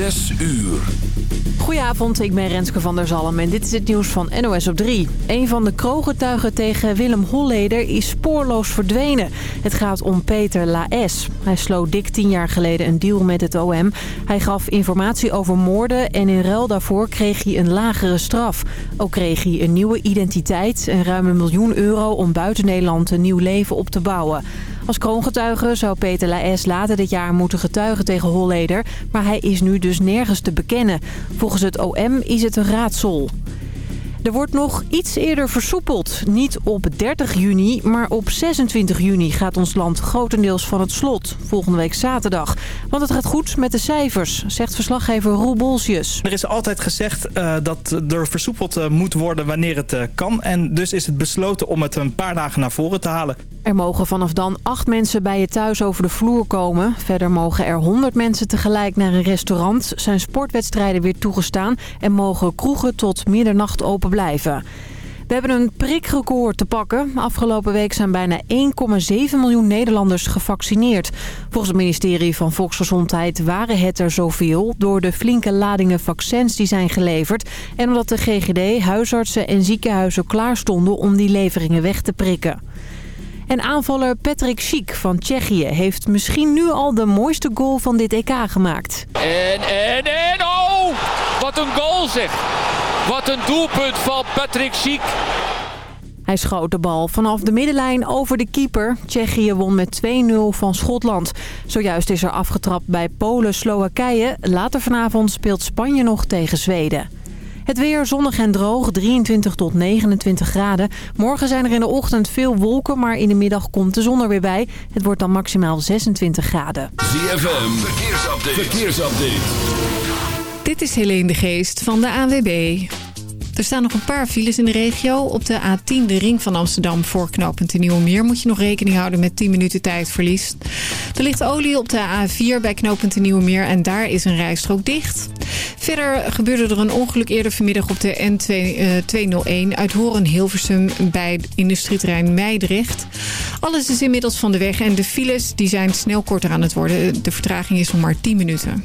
Zes uur. Goedenavond, ik ben Renske van der Zalm en dit is het nieuws van NOS op 3. Een van de kroongetuigen tegen Willem Holleder is spoorloos verdwenen. Het gaat om Peter Laes. Hij sloot dik tien jaar geleden een deal met het OM. Hij gaf informatie over moorden en in ruil daarvoor kreeg hij een lagere straf. Ook kreeg hij een nieuwe identiteit en ruim een miljoen euro om buiten Nederland een nieuw leven op te bouwen. Als kroongetuige zou Peter Laes later dit jaar moeten getuigen tegen Holleder... maar hij is nu dus nergens te bekennen. Volgens het OM is het een raadsel. Er wordt nog iets eerder versoepeld. Niet op 30 juni, maar op 26 juni gaat ons land grotendeels van het slot. Volgende week zaterdag. Want het gaat goed met de cijfers, zegt verslaggever Roel Bolsjes. Er is altijd gezegd uh, dat er versoepeld uh, moet worden wanneer het uh, kan. En dus is het besloten om het een paar dagen naar voren te halen. Er mogen vanaf dan acht mensen bij je thuis over de vloer komen. Verder mogen er 100 mensen tegelijk naar een restaurant. Zijn sportwedstrijden weer toegestaan. En mogen kroegen tot middernacht open blijven. We hebben een prikrecord te pakken. Afgelopen week zijn bijna 1,7 miljoen Nederlanders gevaccineerd. Volgens het ministerie van Volksgezondheid waren het er zoveel... door de flinke ladingen vaccins die zijn geleverd... en omdat de GGD, huisartsen en ziekenhuizen klaar stonden om die leveringen weg te prikken. En aanvaller Patrick Schiek van Tsjechië heeft misschien nu al de mooiste goal van dit EK gemaakt. En, en, en, oh! Wat een goal zeg! Wat een doelpunt van Patrick Schiek. Hij schoot de bal vanaf de middenlijn over de keeper. Tsjechië won met 2-0 van Schotland. Zojuist is er afgetrapt bij Polen-Slowakije. Later vanavond speelt Spanje nog tegen Zweden. Het weer zonnig en droog, 23 tot 29 graden. Morgen zijn er in de ochtend veel wolken, maar in de middag komt de zon er weer bij. Het wordt dan maximaal 26 graden. ZFM, verkeersupdate. verkeersupdate. Dit is Helene de Geest van de ANWB. Er staan nog een paar files in de regio. Op de A10, de ring van Amsterdam voor knooppunt Nieuwe Meer... moet je nog rekening houden met 10 minuten tijdverlies. Er ligt olie op de A4 bij knooppunt Nieuwe Meer... en daar is een rijstrook dicht. Verder gebeurde er een ongeluk eerder vanmiddag op de N201... uit Horen-Hilversum bij industrieterrein Meidrecht. Alles is inmiddels van de weg en de files die zijn snel korter aan het worden. De vertraging is nog maar 10 minuten.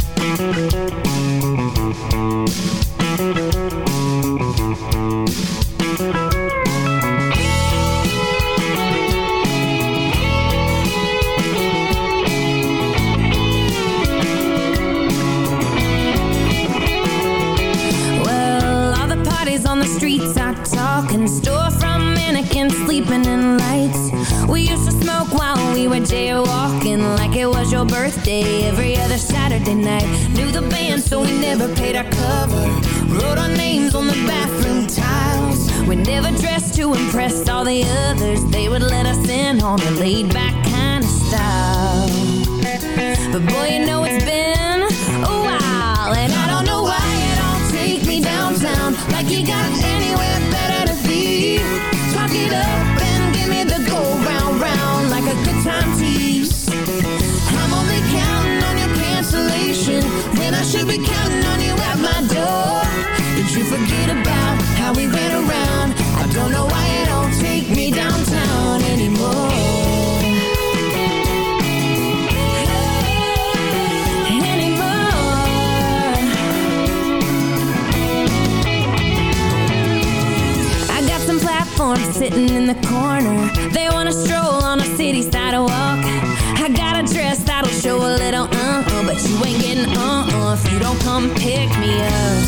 MUZIEK streets are talking Storefront mannequins sleeping in lights. We used to smoke while we were jaywalking Like it was your birthday every other Saturday night. Knew the band so we never paid our cover. Wrote our names on the bathroom tiles. We never dressed to impress all the others. They would let us in on a laid back kind of style. But boy you know it's been down like you got anywhere better to be. Swap it up and give me the go round round like a good time tease. I'm only counting on your cancellation when I should be counting on you at my door. Did you forget? Sitting in the corner. They wanna stroll on a city sidewalk. I got a dress that'll show a little uh-uh, but you ain't getting uh-uh if you don't come pick me up.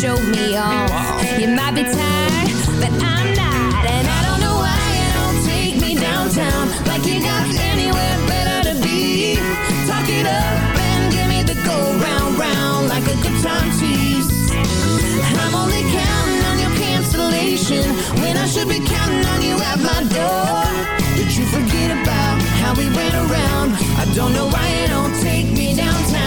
Show me off. You might be tired, but I'm not, and I don't know why you don't take me downtown like you got anywhere should be counting on you at my door. Did you forget about how we ran around? I don't know why you don't take me downtown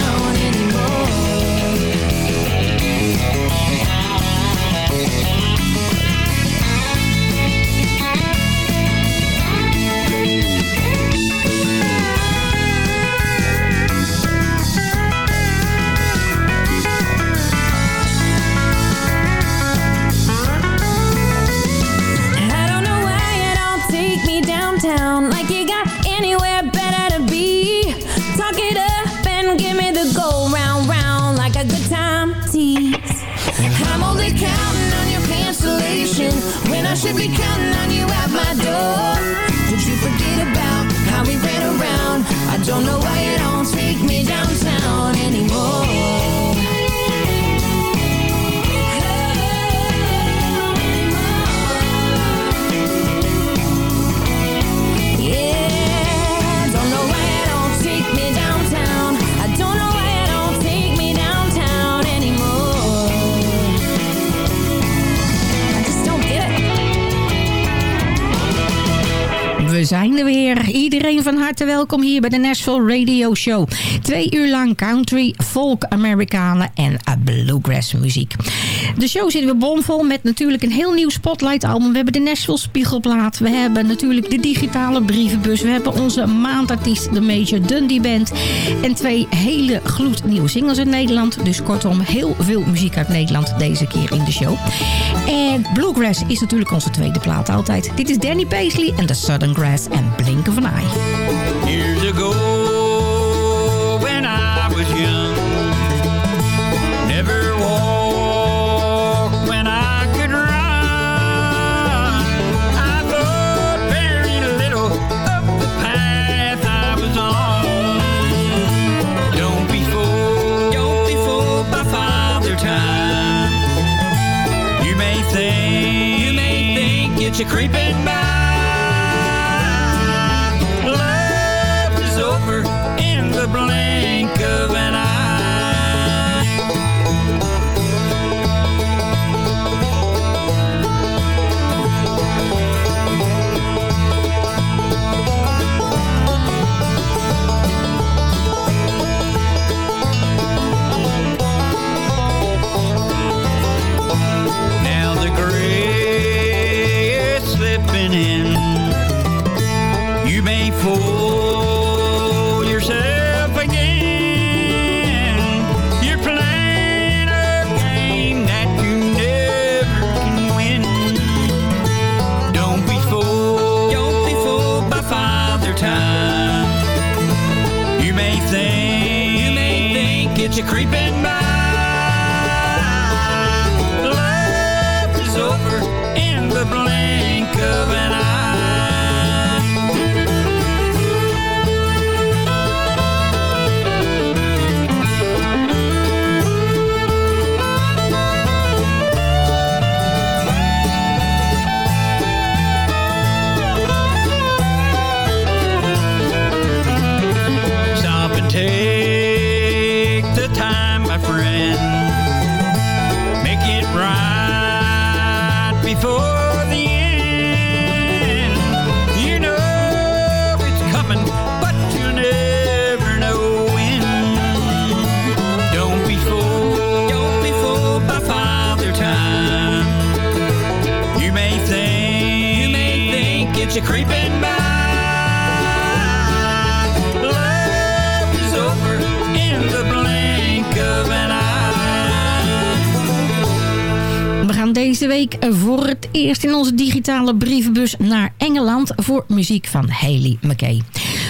don't know why zijn er weer. Iedereen van harte welkom hier bij de Nashville Radio Show. Twee uur lang country, folk, Amerikanen en uh, bluegrass muziek. De show zit weer bomvol met natuurlijk een heel nieuw Spotlight album. We hebben de Nashville Spiegelplaat. We hebben natuurlijk de digitale brievenbus. We hebben onze maandartiest, de Major Dundee Band. En twee hele gloednieuwe singles uit Nederland. Dus kortom, heel veel muziek uit Nederland deze keer in de show. En bluegrass is natuurlijk onze tweede plaat altijd. Dit is Danny Paisley en The Southern Grass en Blink of an Eye. Years ago, when I was young, a creeping by. Creeping voor het eerst in onze digitale brievenbus naar Engeland voor muziek van Hayley McKay.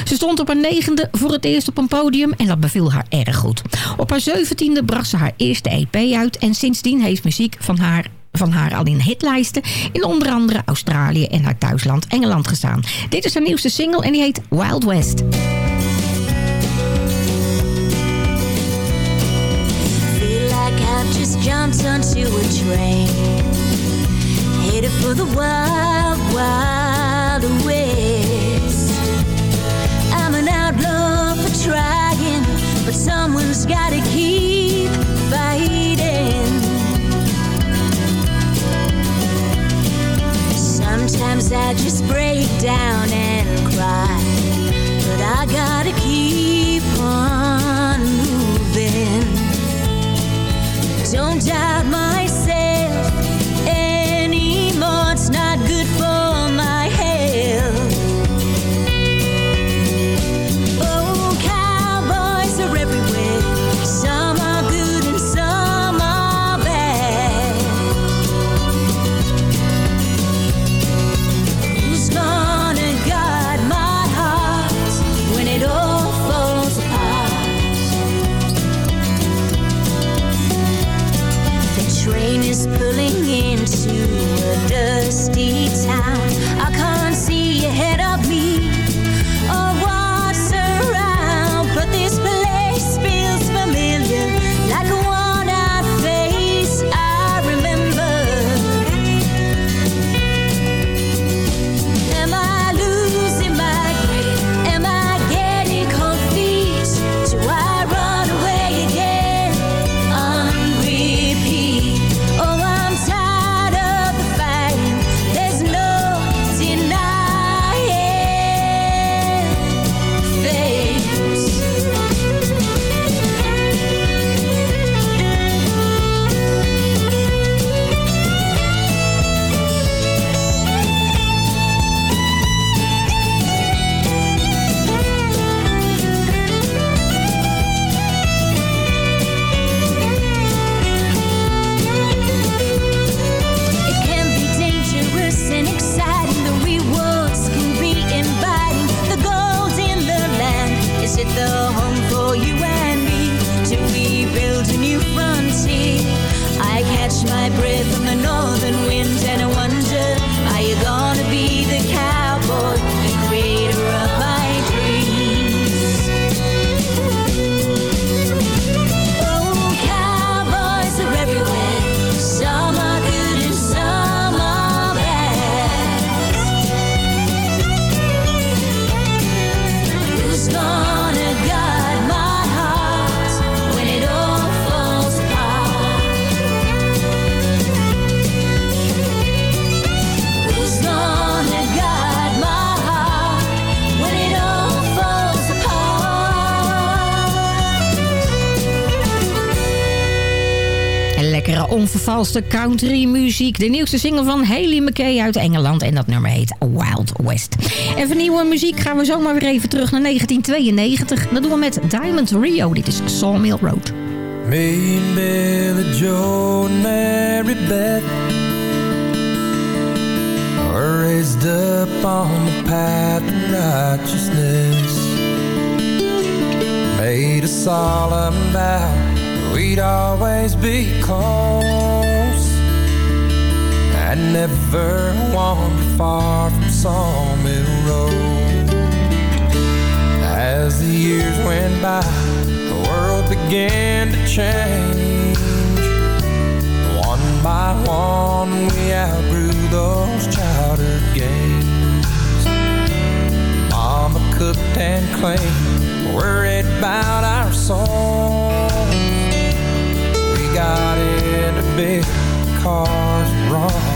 Ze stond op haar negende voor het eerst op een podium en dat beviel haar erg goed. Op haar zeventiende bracht ze haar eerste EP uit en sindsdien heeft muziek van haar van haar al in hitlijsten in onder andere Australië en haar thuisland Engeland gestaan. Dit is haar nieuwste single en die heet Wild West. Just jumped onto a train for the wild, wild west. I'm an outlaw for trying But someone's gotta keep fighting. Sometimes I just break down and cry But I gotta keep on moving. Don't doubt myself lekkere onvervalste country muziek. De nieuwste single van Haley McKay uit Engeland. En dat nummer heet Wild West. En voor nieuwe muziek gaan we zomaar weer even terug naar 1992. Dat doen we met Diamond Rio. Dit is Sawmill Road. Me and Billy Joe and Mary Beth raised up on the path of righteousness. Made a solemn vow we'd always be and never wander far from Sawmill Road. As the years went by, the world began to change. One by one, we outgrew those childhood games. Mama cooked and cleaned, worried about our souls. We got into big cars, and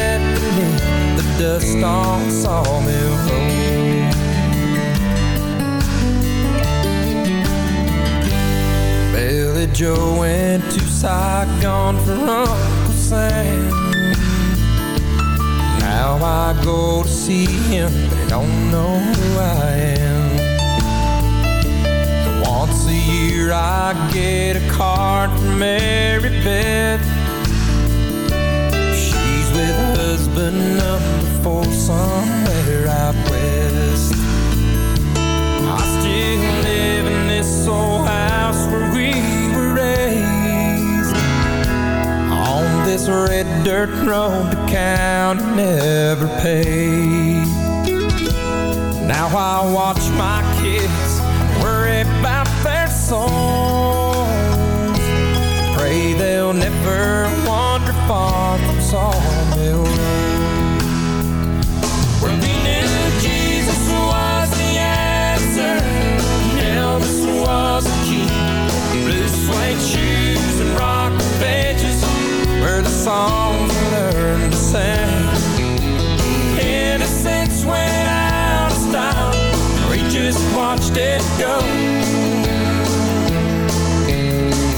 dust on Sawmill Road. Billy Joe went to Saigon for Uncle Sam. Now I go to see him, but he don't know who I am. Once a year I get a card from Mary Beth. She's with husband number four somewhere out west. I still live in this old house where we were raised. On this red dirt road the county never paid. Now I watch my kids worry about their souls. Pray they'll never wander far from Sawmill and rock benches were the songs we learned to sing. Innocence went out of style, we just watched it go.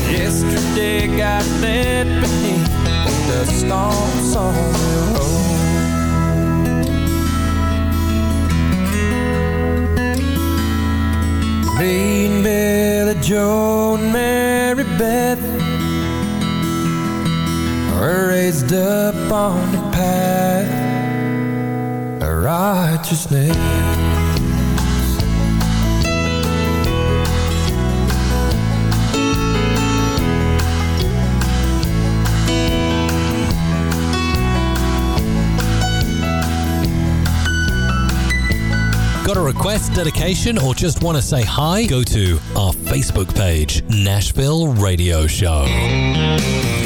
Yesterday got lit beneath the dust on Sawmill Road. Me and Billy Joe and Mary Beth raised up on the path of righteousness. Got a request, dedication, or just want to say hi? Go to our Facebook page, Nashville Radio Show.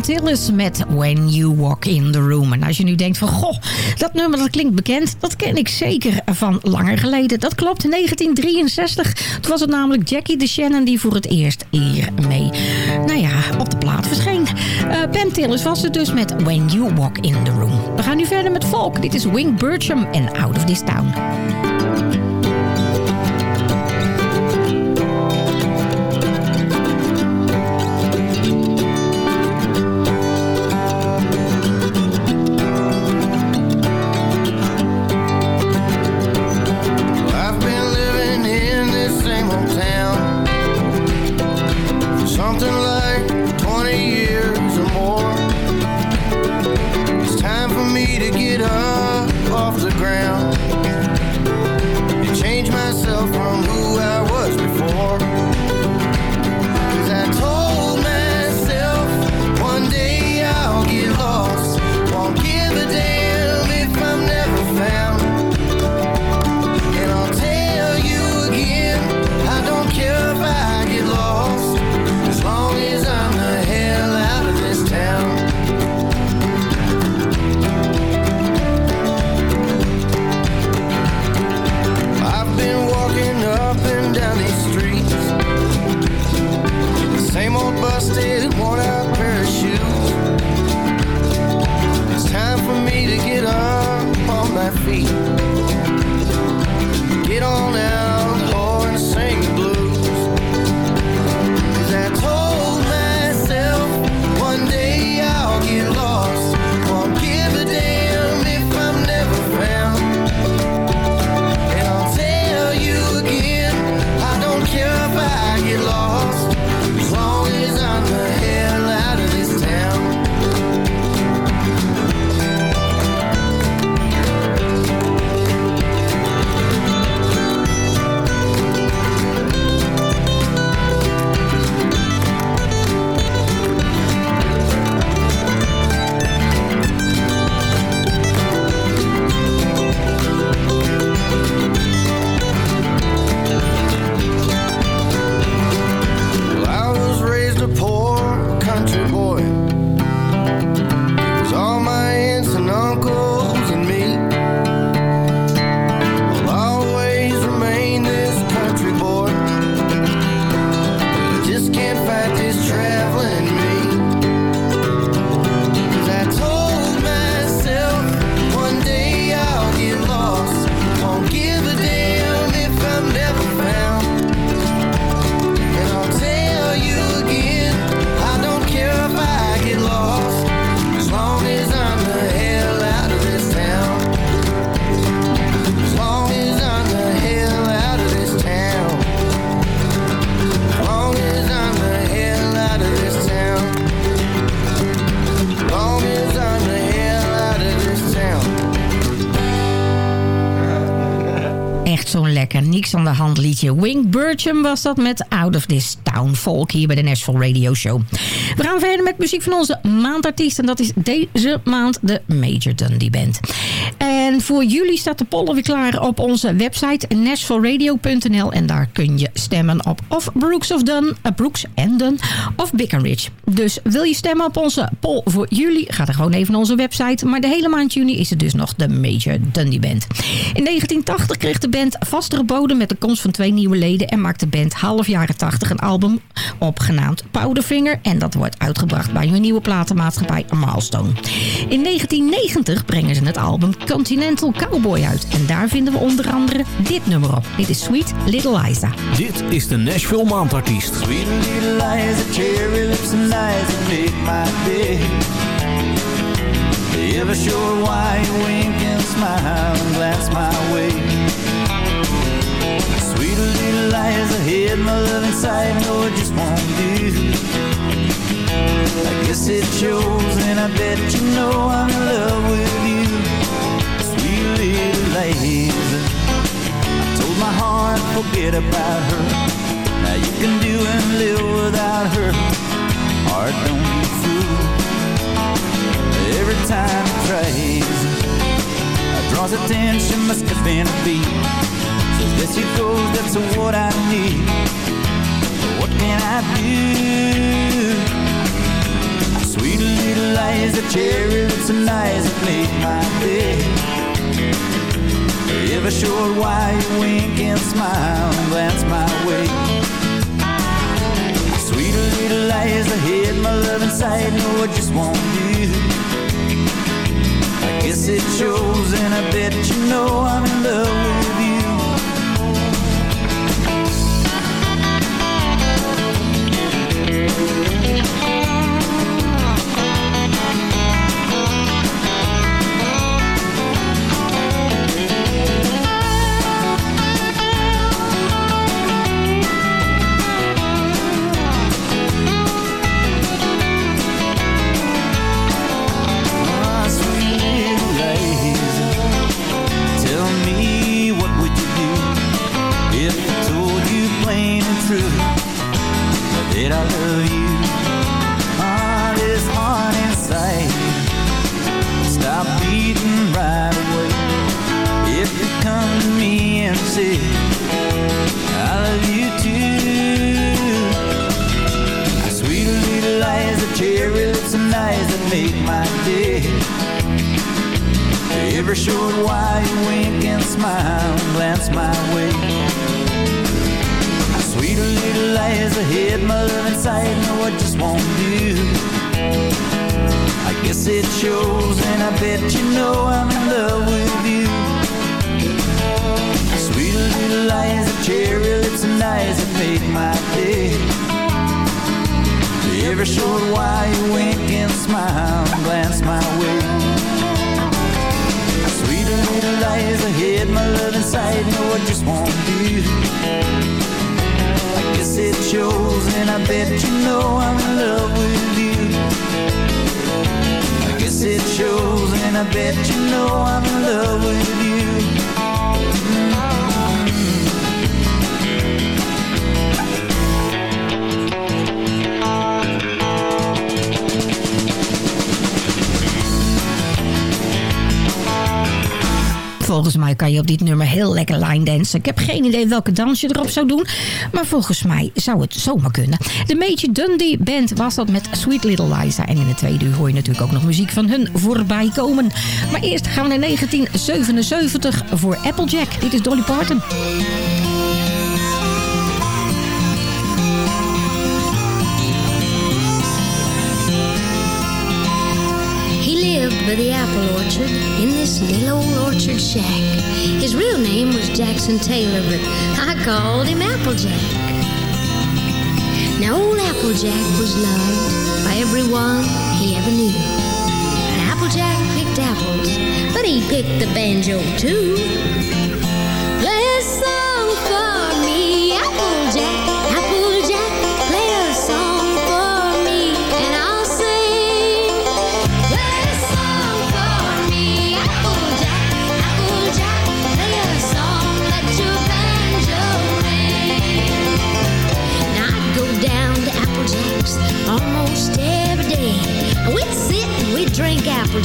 Pam Tillis met When You Walk in the Room. En als je nu denkt van, goh, dat nummer dat klinkt bekend. Dat ken ik zeker van langer geleden. Dat klopt, in 1963. Toen was het namelijk Jackie de Shannon die voor het eerst hier mee, nou ja, op de plaat verscheen. Eh, Pam Tillis was het dus met When You Walk in the Room. We gaan nu verder met folk. Dit is Wing Burcham en Out of This Town. Was dat met Out of This Town Folk hier bij de Nashville Radio Show. We gaan verder met muziek van onze maandartiest. En dat is deze maand de Major Dundee Band. En voor jullie staat de poll weer klaar op onze website nashvilleradio.nl. En daar kun je stemmen op of Brooks of Dunn, uh, Brooks en Dunn of Bickenridge. Dus wil je stemmen op onze poll voor jullie? Ga dan gewoon even naar onze website. Maar de hele maand juni is het dus nog de Major Dundee Band. In 1980 kreeg de band vastere bodem met de komst van twee nieuwe leden. En maakte de band half jaren 80 een album op genaamd Powderfinger. En dat wordt uitgebracht bij hun nieuwe platenmaatschappij Milestone. In 1990 brengen ze het album Continental Cowboy uit. En daar vinden we onder andere dit nummer op. Dit is Sweet Little Liza. Dit is de Nashville Maandartiest. Sweet little lies, a cherry lips and eyes that make my day. Ever sure why you wink and smile and glance my way. Sweet little lies, hid my love inside, no, it just won't do. I guess it shows, and I bet you know I'm in love with you. Sweet little lies. I told my heart, forget about her. Now you can do and live without her. Heart, don't be fooled. Every time it I draws attention, must have been a beat. So there she goes, that's what I need. What can I do? Sweet little eyes, the cherry lips and eyes that make my day. Ever sure why you wink and smile and glance my way. Little eyes, I hid my love inside, no, I just won't do. I guess it shows, and I bet you know I'm in love with you. Ah, Ever showed why you wink and smile glance my way. Sweet little I hid my love inside, no, I just won't do. I guess it shows, and I bet you know I'm in love with you. Sweet little eyes, the cherry lips and eyes that make my day. Ever showed why you wink and smile glance my way. Eyes, I hid my love inside, no, I just won't do. I guess it shows, and I bet you know I'm in love with you. I guess it shows, and I bet you know I'm in love with you. Volgens mij kan je op dit nummer heel lekker line dansen. Ik heb geen idee welke dans je erop zou doen. Maar volgens mij zou het zomaar kunnen. De Major Dundee Band was dat met Sweet Little Liza. En in de tweede uur hoor je natuurlijk ook nog muziek van hun voorbij komen. Maar eerst gaan we naar 1977 voor Applejack. Dit is Dolly Parton. Little old orchard shack. His real name was Jackson Taylor, but I called him Applejack. Now, old Applejack was loved by everyone he ever knew. And Applejack picked apples, but he picked the banjo too.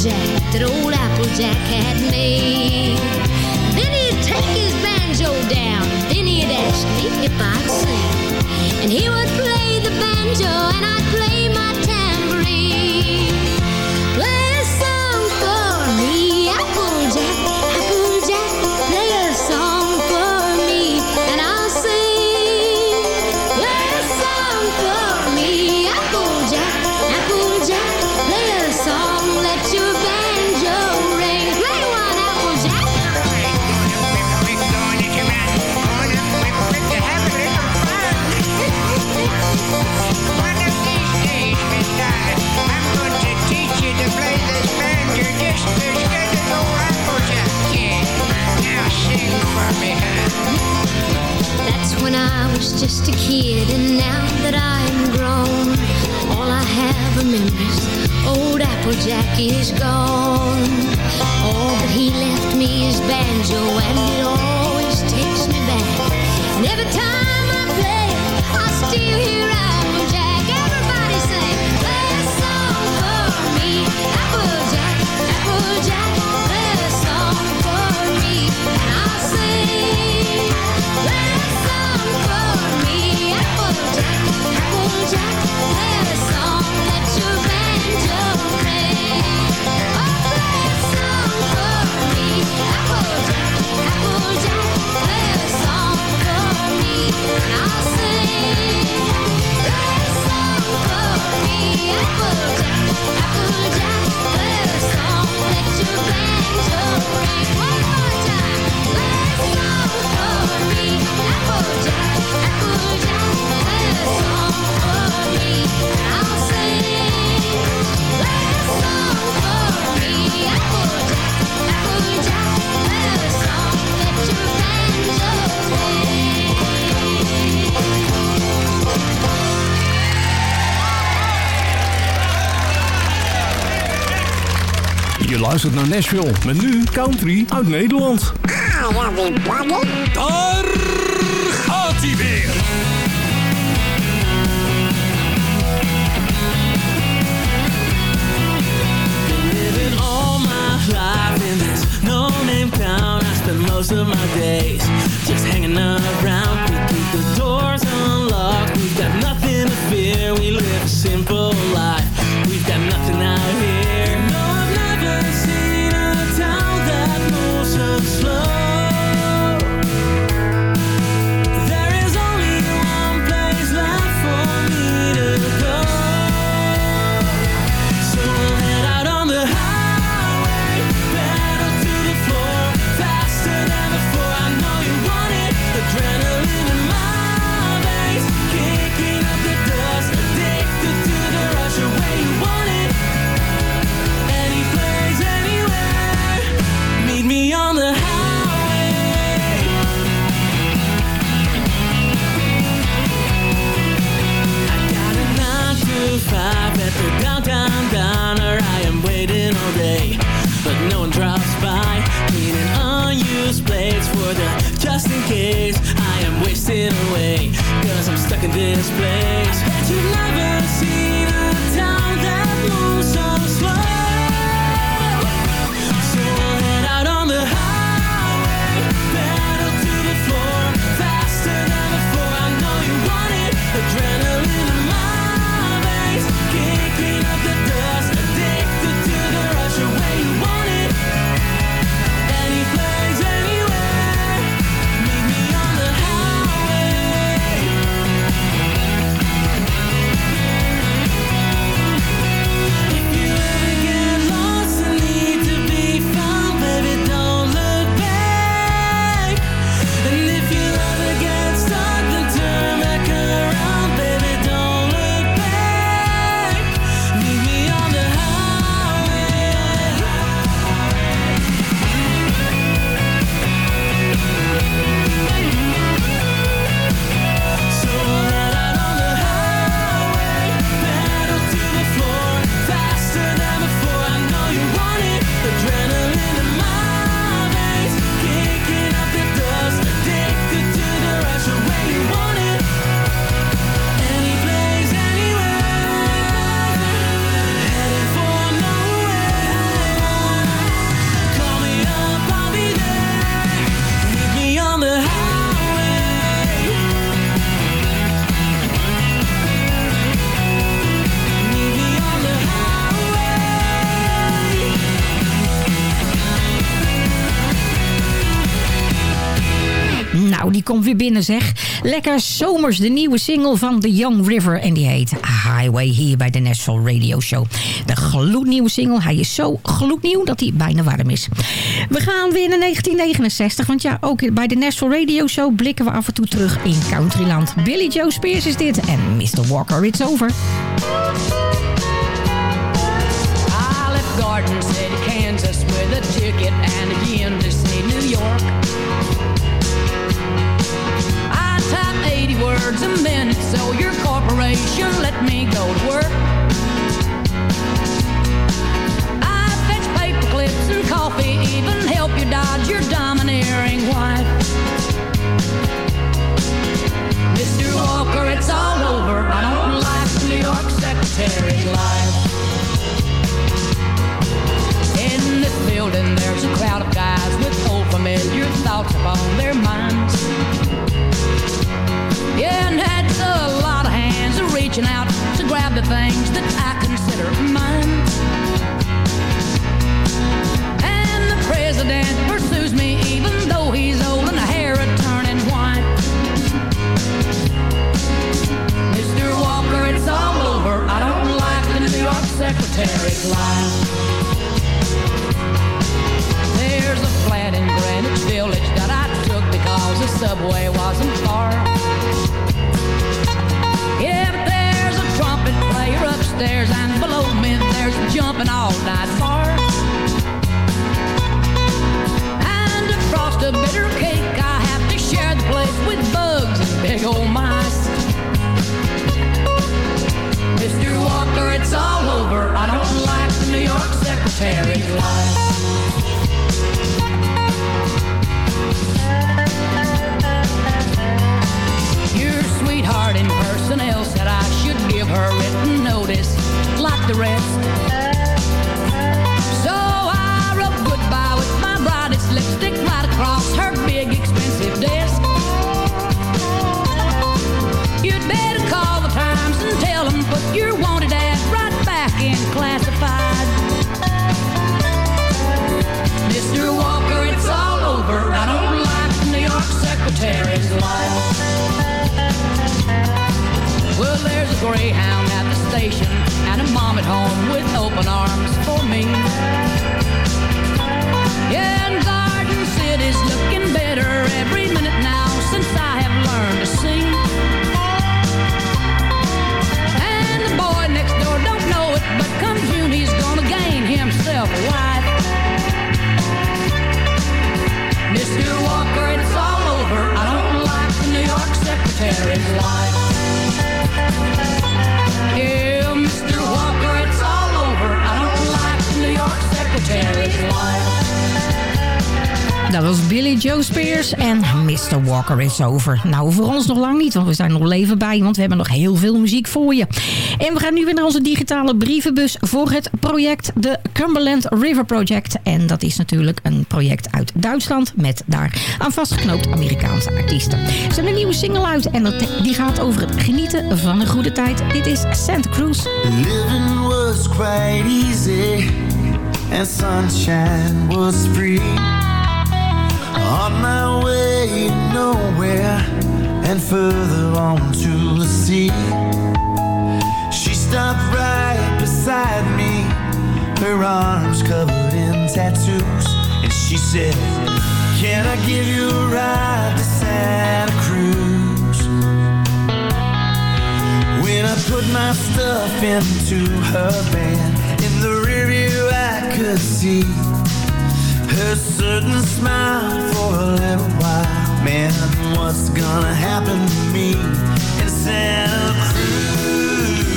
that old apple jack had naar Nashville. Met nu country uit Nederland. Daar gaat hij weer. Living all my life no-name town. I most of my days just hanging around. We keep the doors unlocked. We've got nothing to fear. We live a simple life. We've got nothing out here. this place. Nou, die komt weer binnen zeg. Lekker zomers, de nieuwe single van The Young River. En die heet Highway hier bij de Nashville Radio Show. De gloednieuwe single. Hij is zo gloednieuw dat hij bijna warm is. We gaan weer naar 1969. Want ja, ook bij de Nashville Radio Show blikken we af en toe terug in countryland. Billy Joe Spears is dit en Mr. Walker, it's over. I Garden City, Kansas with a ticket and to type 80 words a minute, so your corporation let me go to work. I fetch paper clips and coffee, even help you dodge your domineering wife. Mr. Walker, it's all over. I don't like New York secretary life. Building, there's a crowd of guys with old familiar thoughts upon their minds. Yeah, and that's a lot of hands are reaching out to grab the things that I consider mine. And the president pursues me even though he's old and the hair a turning white. Mr. Walker, it's all over. I don't like the New York secretary's life. In Greenwich Village that I took because the subway wasn't far. Yeah, but there's a trumpet player upstairs and below me there's a jumping all night bar. And to frost a bitter cake, I have to share the place with bugs and big old mice. Mr. Walker, it's all over. I don't Walker is over. Nou, voor ons nog lang niet, want we zijn nog leven bij. Want we hebben nog heel veel muziek voor je. En we gaan nu weer naar onze digitale brievenbus voor het project de Cumberland River Project. En dat is natuurlijk een project uit Duitsland met daar aan vastgeknoopt Amerikaanse artiesten. Ze hebben een nieuwe single uit en dat, die gaat over het genieten van een goede tijd. Dit is Santa Cruz. Living was quite easy, and sunshine was free. On my way nowhere, and further on to the sea. She stopped right beside me, her arms covered in tattoos, and she said, Can I give you a ride to Santa Cruz? When I put my stuff into her van In the rear view I could see Her certain smile for a little while. Man, what's gonna happen to me in Santa Cruz?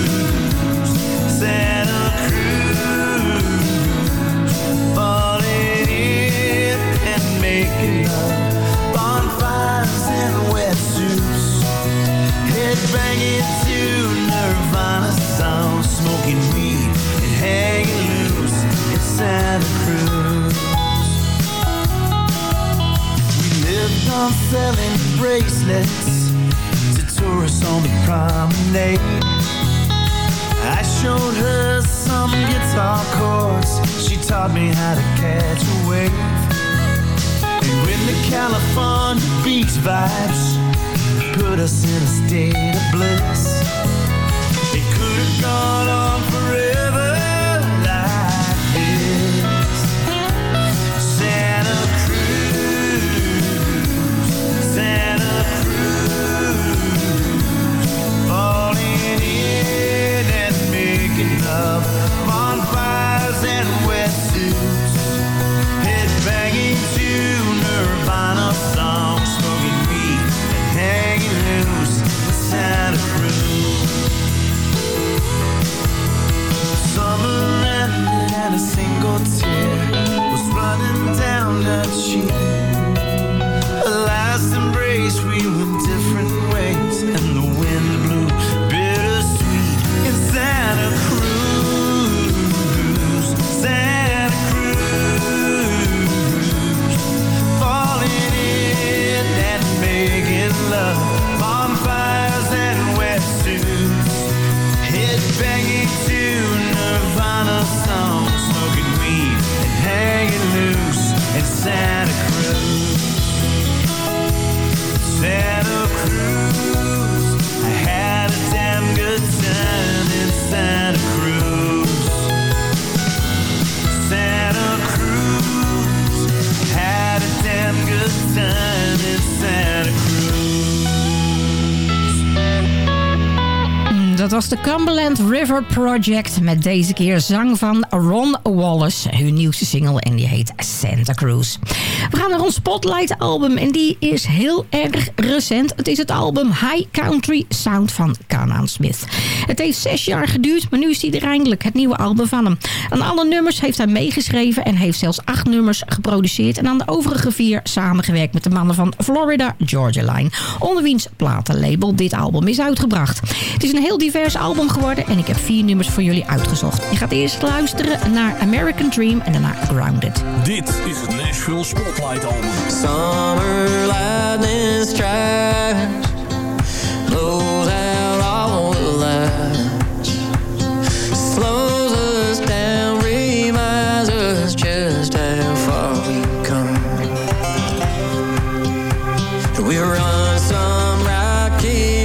Santa Cruz. Falling in and making love Bonfires and wetsuits. Head banging to Nirvana sound Smoking weed and hanging loose. In Santa Cruz on selling bracelets To tourists on the promenade. I showed her some guitar chords. She taught me how to catch a wave. And when the California beach vibes put us in a state of bliss. It could have gone on forever de Cumberland River Project met deze keer zang van Ron Wallace. Hun nieuwste single en die heet Santa Cruz. We gaan naar ons Spotlight album en die is heel erg recent. Het is het album High Country Sound van Canaan Smith. Het heeft zes jaar geduurd, maar nu is hij er eindelijk. Het nieuwe album van hem. Aan alle nummers heeft hij meegeschreven en heeft zelfs acht nummers geproduceerd. En aan de overige vier samengewerkt met de mannen van Florida Georgia Line. Onder wiens platenlabel dit album is uitgebracht. Het is een heel divers album geworden en ik heb vier nummers voor jullie uitgezocht. Je gaat eerst luisteren naar American Dream en daarna Grounded. Dit is het Nashville Spotlight Album. Summer lightning strikes, some roads,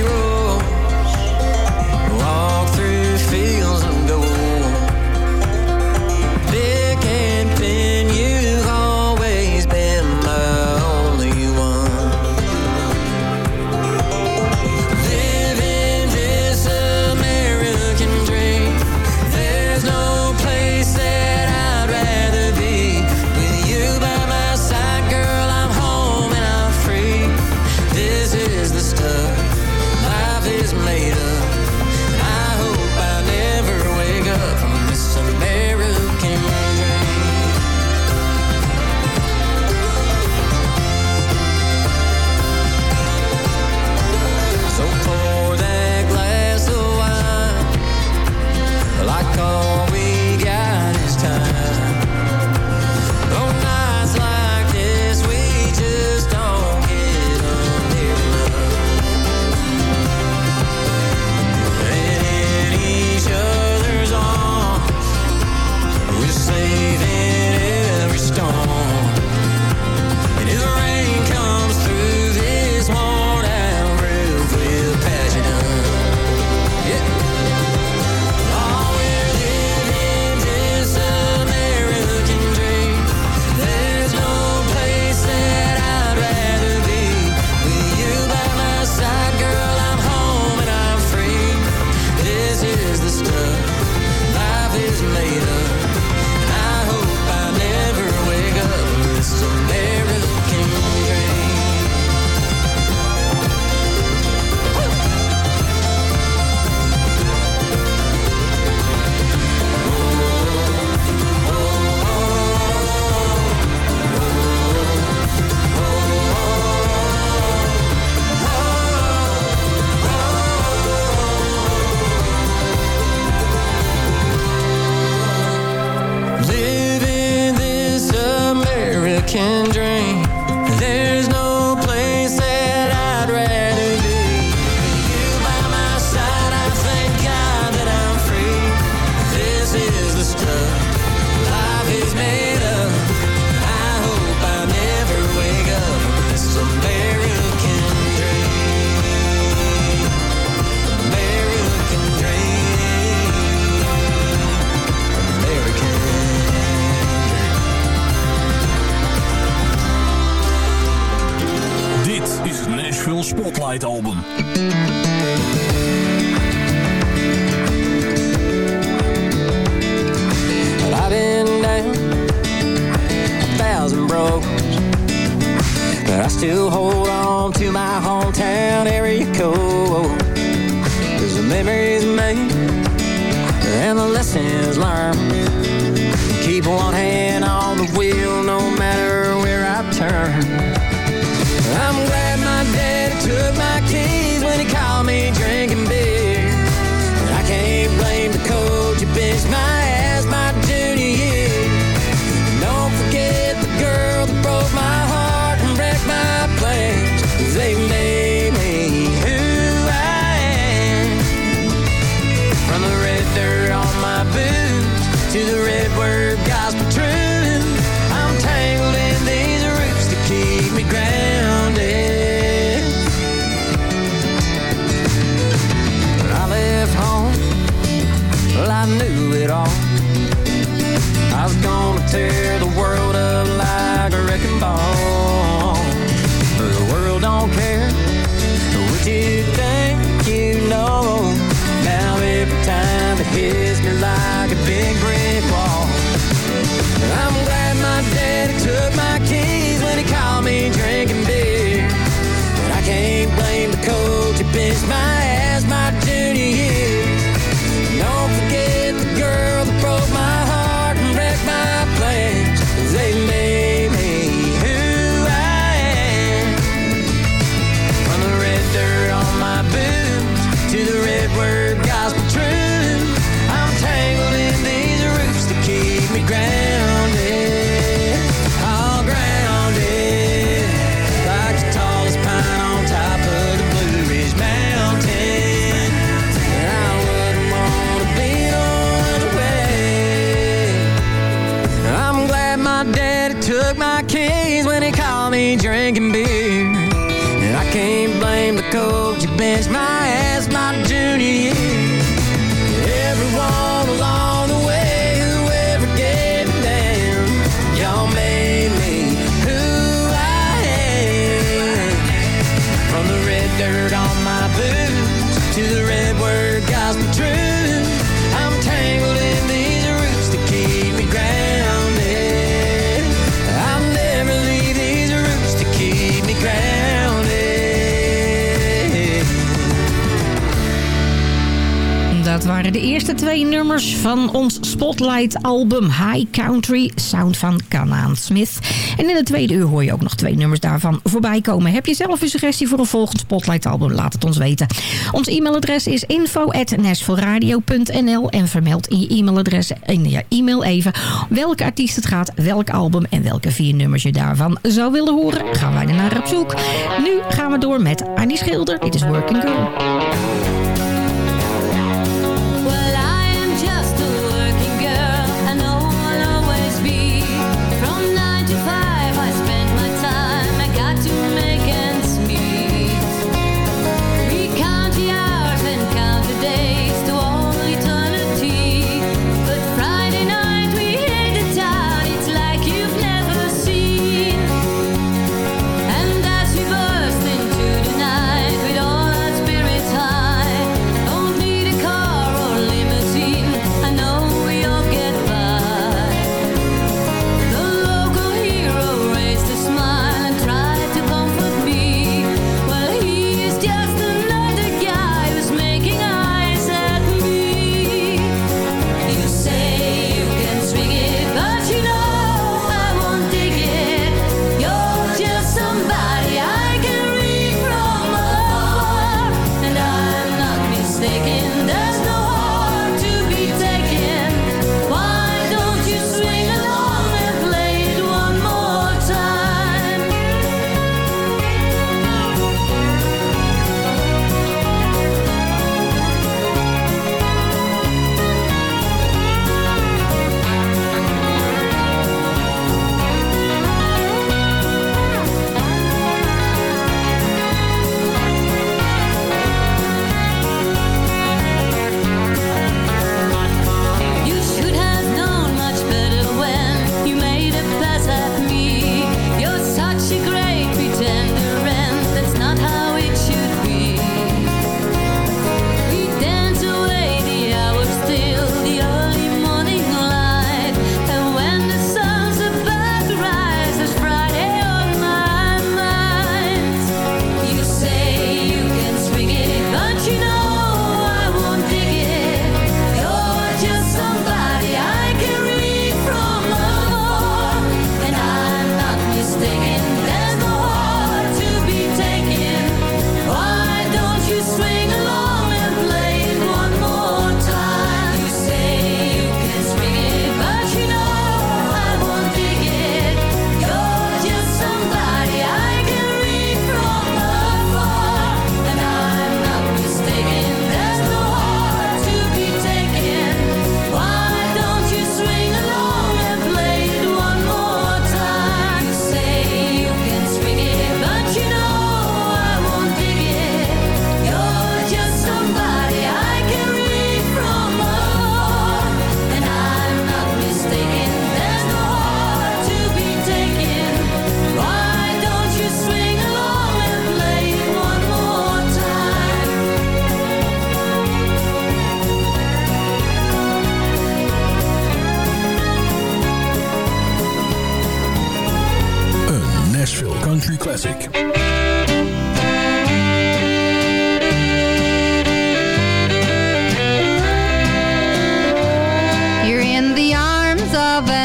eerste twee nummers van ons Spotlight-album High Country, sound van Kanaan Smith. En in de tweede uur hoor je ook nog twee nummers daarvan voorbij komen. Heb je zelf een suggestie voor een volgend Spotlight-album? Laat het ons weten. Ons e-mailadres is info.nashvilleradio.nl en vermeld in je e-mailadres in je e-mail even welke artiest het gaat, welk album en welke vier nummers je daarvan zou willen horen. Gaan wij er naar op zoek. Nu gaan we door met Annie Schilder. Dit is Working Girl.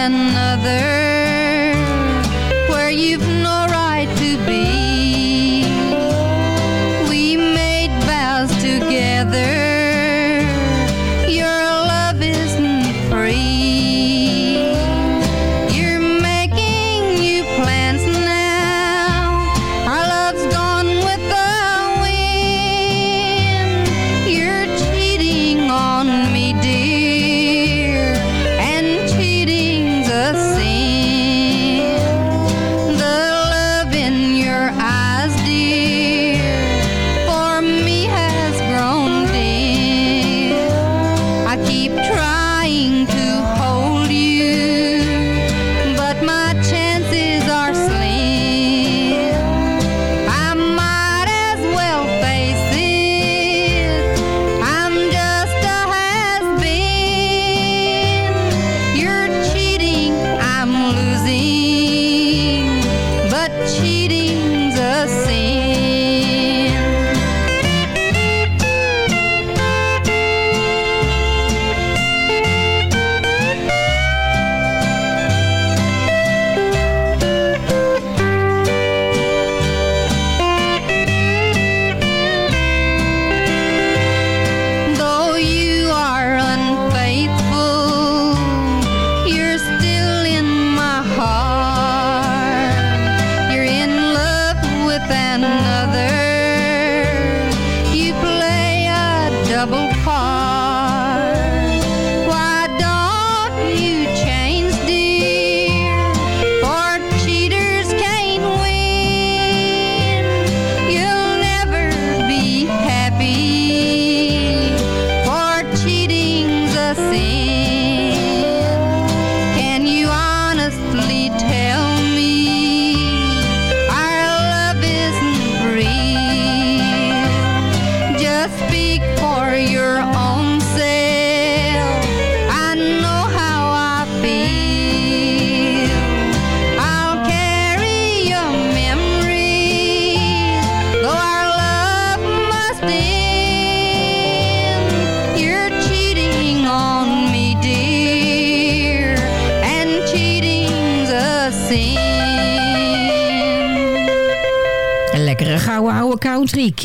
another where you've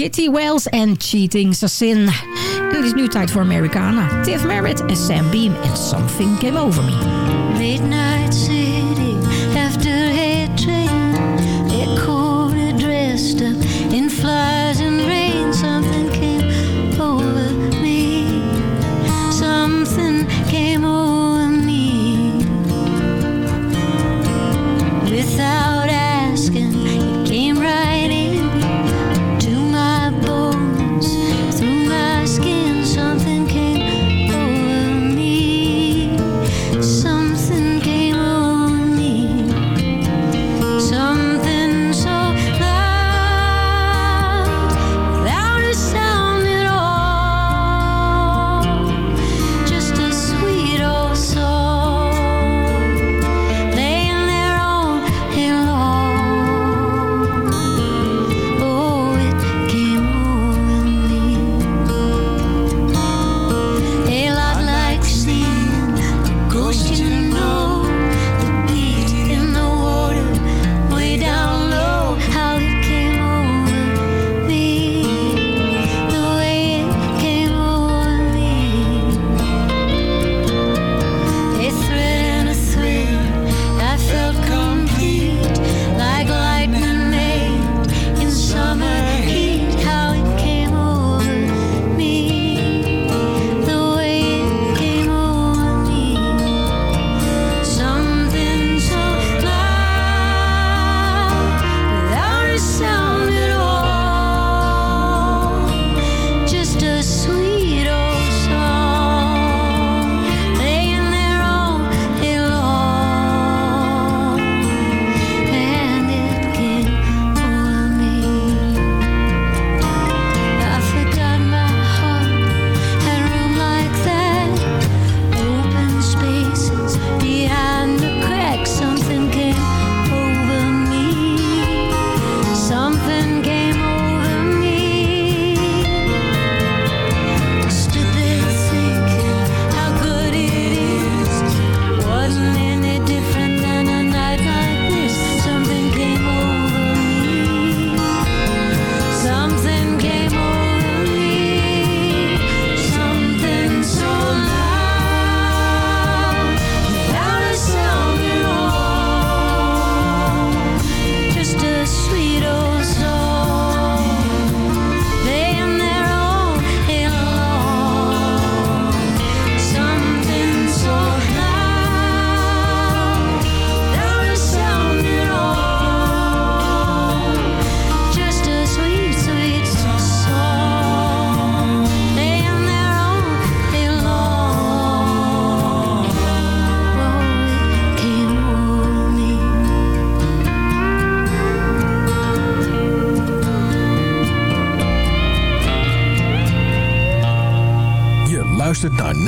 Kitty Wells en Cheating's a Sin. En het is nu tijd voor Americana. Tift Merritt en Sam Beam en Something Came Over Me.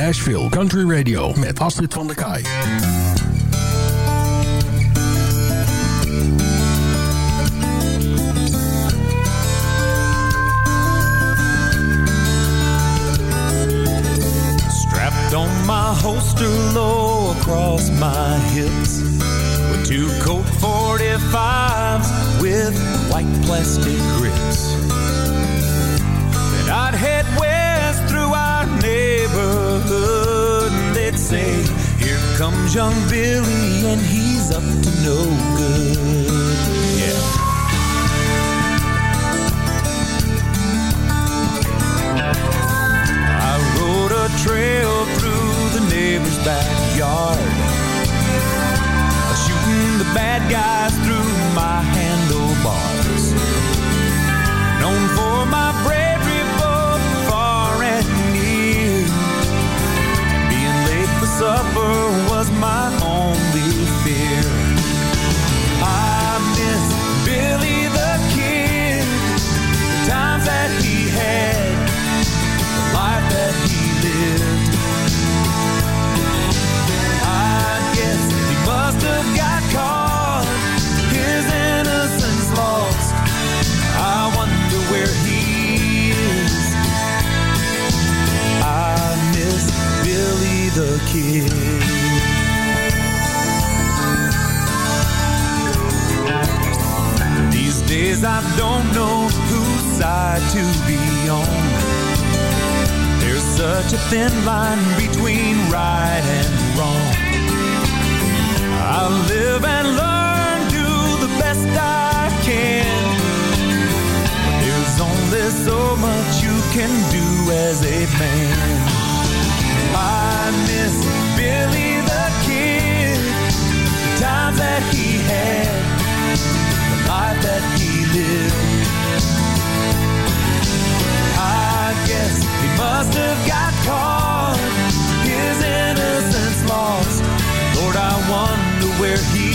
Nashville Country Radio met Astrid van der Kaai. Strapped on my holster low across my hips With two Colt 45s with white plastic grips That I'd head west couldn't it say, here comes young Billy and he's up to no good. Yeah. I rode a trail through the neighbor's backyard, shooting the bad guys through kid. days I don't know whose side to be on. There's such a thin line between right and wrong. I'll live and learn, do the best I can. There's only so much you can do as a man. I miss Billy the Kid, the times that he had, the life that he lived. I guess he must have got caught, his innocence lost. Lord, I wonder where he